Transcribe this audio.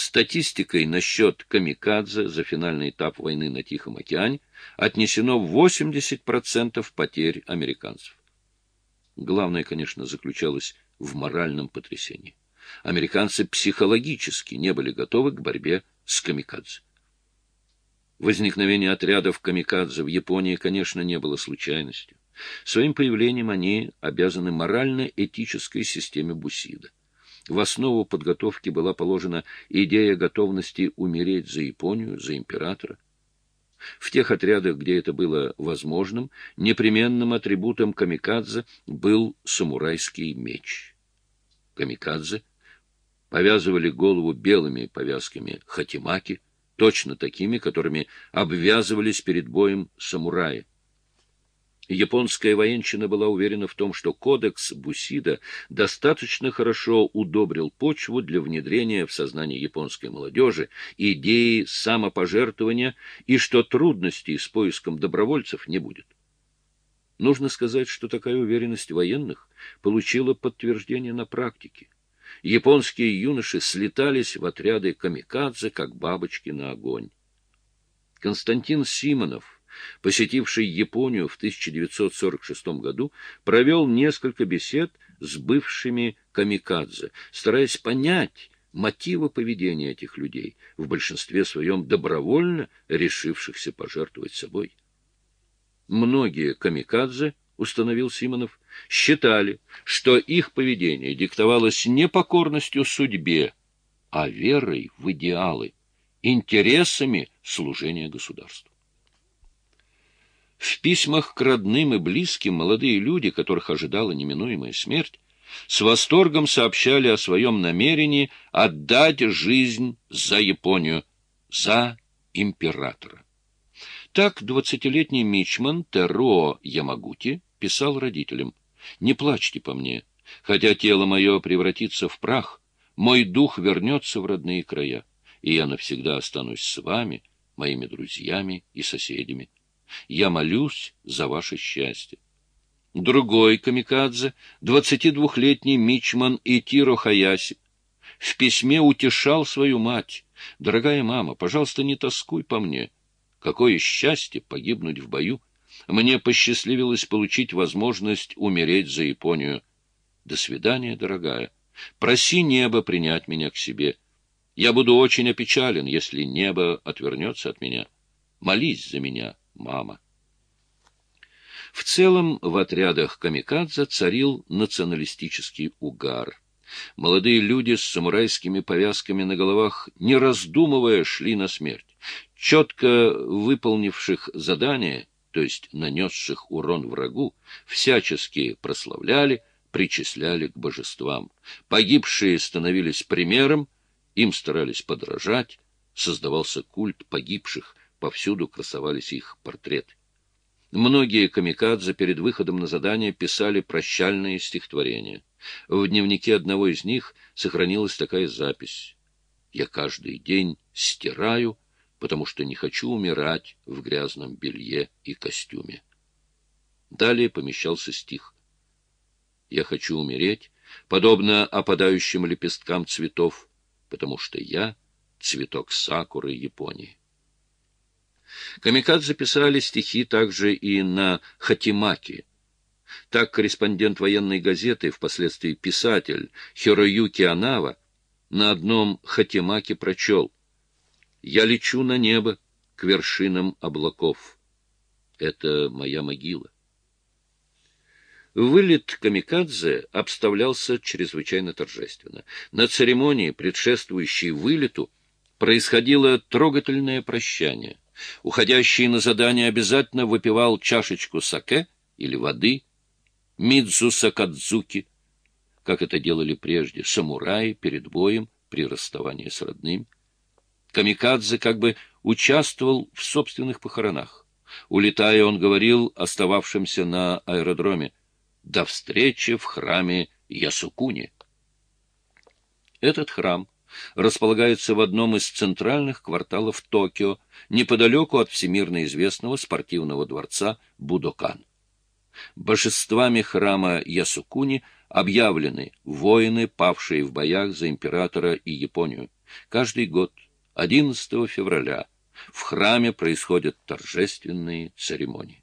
статистикой насчет камикадзе за финальный этап войны на Тихом океане отнесено 80% потерь американцев. Главное, конечно, заключалось в моральном потрясении. Американцы психологически не были готовы к борьбе с камикадзе. Возникновение отрядов камикадзе в Японии, конечно, не было случайностью. Своим появлением они обязаны морально-этической системе Бусида. В основу подготовки была положена идея готовности умереть за Японию, за императора. В тех отрядах, где это было возможным, непременным атрибутом камикадзе был самурайский меч. Камикадзе повязывали голову белыми повязками хатимаки, точно такими, которыми обвязывались перед боем самураи. Японская военщина была уверена в том, что кодекс Бусида достаточно хорошо удобрил почву для внедрения в сознание японской молодежи идеи самопожертвования и что трудностей с поиском добровольцев не будет. Нужно сказать, что такая уверенность военных получила подтверждение на практике. Японские юноши слетались в отряды камикадзе, как бабочки на огонь. Константин Симонов — посетивший Японию в 1946 году, провел несколько бесед с бывшими камикадзе, стараясь понять мотивы поведения этих людей, в большинстве своем добровольно решившихся пожертвовать собой. Многие камикадзе, установил Симонов, считали, что их поведение диктовалось не покорностью судьбе, а верой в идеалы, интересами служения государству. В письмах к родным и близким молодые люди, которых ожидала неминуемая смерть, с восторгом сообщали о своем намерении отдать жизнь за Японию, за императора. Так двадцатилетний мичман Теро Ямагути писал родителям, «Не плачьте по мне, хотя тело мое превратится в прах, мой дух вернется в родные края, и я навсегда останусь с вами, моими друзьями и соседями. Я молюсь за ваше счастье. Другой камикадзе, 22-летний мичман Итиро Хаяси, в письме утешал свою мать. «Дорогая мама, пожалуйста, не тоскуй по мне. Какое счастье погибнуть в бою! Мне посчастливилось получить возможность умереть за Японию. До свидания, дорогая. Проси небо принять меня к себе. Я буду очень опечален, если небо отвернется от меня. Молись за меня» мама. В целом в отрядах камикадзе царил националистический угар. Молодые люди с самурайскими повязками на головах, не раздумывая, шли на смерть. Четко выполнивших задание, то есть нанесших урон врагу, всячески прославляли, причисляли к божествам. Погибшие становились примером, им старались подражать, создавался культ погибших, повсюду красовались их портреты. Многие камикадзе перед выходом на задание писали прощальные стихотворения. В дневнике одного из них сохранилась такая запись. «Я каждый день стираю, потому что не хочу умирать в грязном белье и костюме». Далее помещался стих. «Я хочу умереть, подобно опадающим лепесткам цветов, потому что я — цветок сакуры Японии». Камикадзе писали стихи также и на хатимаки. Так корреспондент военной газеты, впоследствии писатель Хироюки Анава, на одном хатимаке прочел «Я лечу на небо к вершинам облаков. Это моя могила». Вылет камикадзе обставлялся чрезвычайно торжественно. На церемонии, предшествующей вылету, происходило трогательное прощание. Уходящий на задание обязательно выпивал чашечку саке или воды, мидзу сакадзуки, как это делали прежде самураи перед боем при расставании с родными. Камикадзе как бы участвовал в собственных похоронах. Улетая, он говорил остававшимся на аэродроме «До встречи в храме Ясукуни». Этот храм располагается в одном из центральных кварталов Токио, неподалеку от всемирно известного спортивного дворца Будокан. Божествами храма Ясукуни объявлены воины, павшие в боях за императора и Японию, Каждый год, 11 февраля, в храме происходят торжественные церемонии.